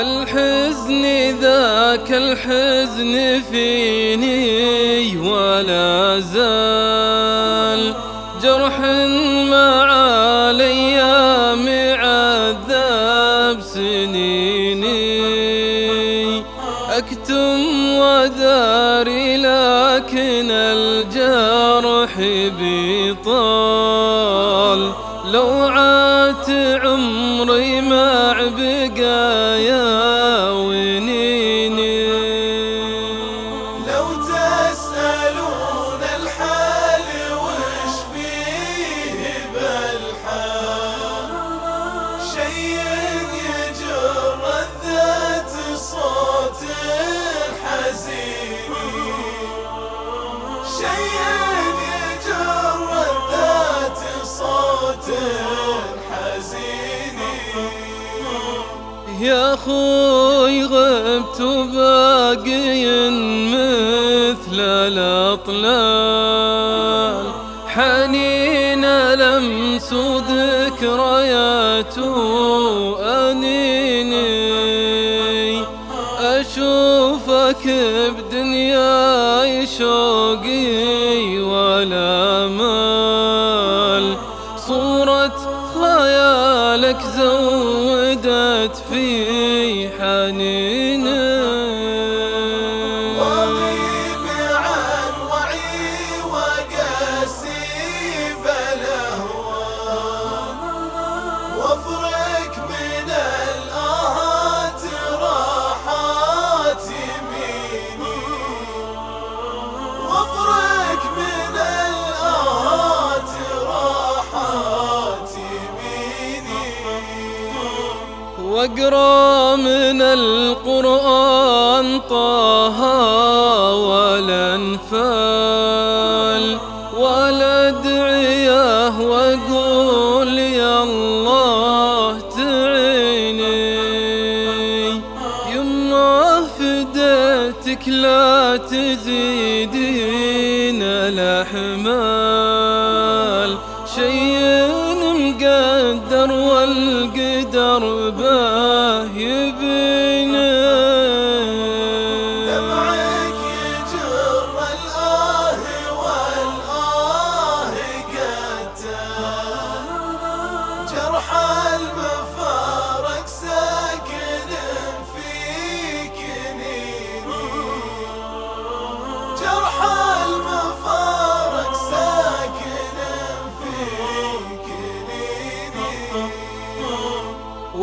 الحزن ذاك الحزن فيني ولا زال جرح ما علي معذب سنيني. أكتم وداري لكن الجنة لو عات عمري ما عبقى يا يا خوي غبت باقي مثل الاطلال. حنين لمس ذكريات انيني اشوفك بدنياي شوقي ولا ريحاننا أقرأ من القرآن طه والأنفال ولا أدعيه وأقول يا الله تعيني يما فديتك لا تزيدين الأحمال. شيء مقدر والقدر بال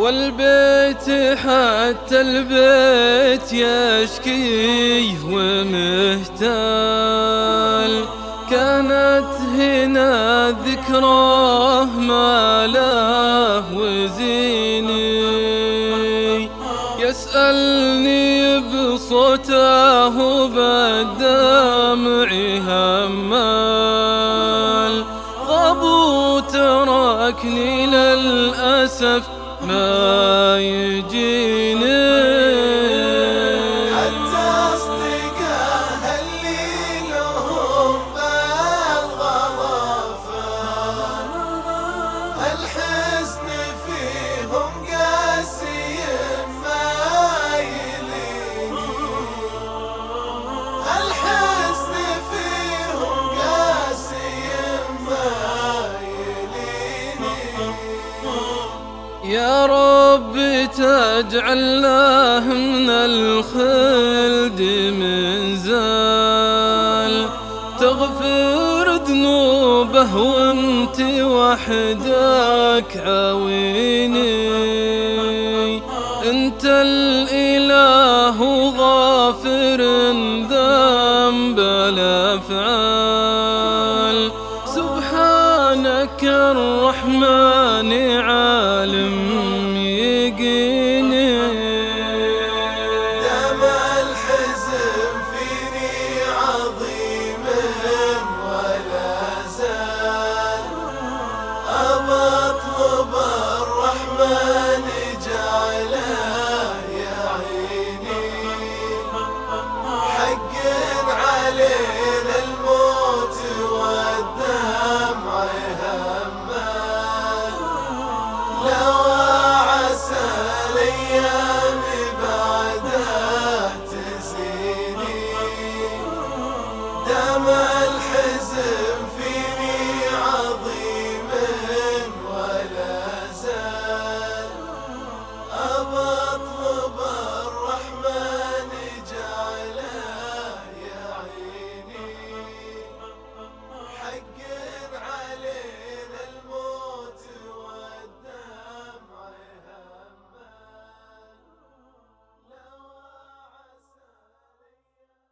والبيت حتى البيت يشكي ومهتال. كانت هنا ذكراه ما له وزيني. يسألني بصوته بالدمع همال. غابوا تركني للأسف. ما يجيني رب له من الخلد من زال. تغفر ذنوبه وأنت وحدك عويني أنت الإله غافر ذنب الافعال سبحانك الرحمن عالم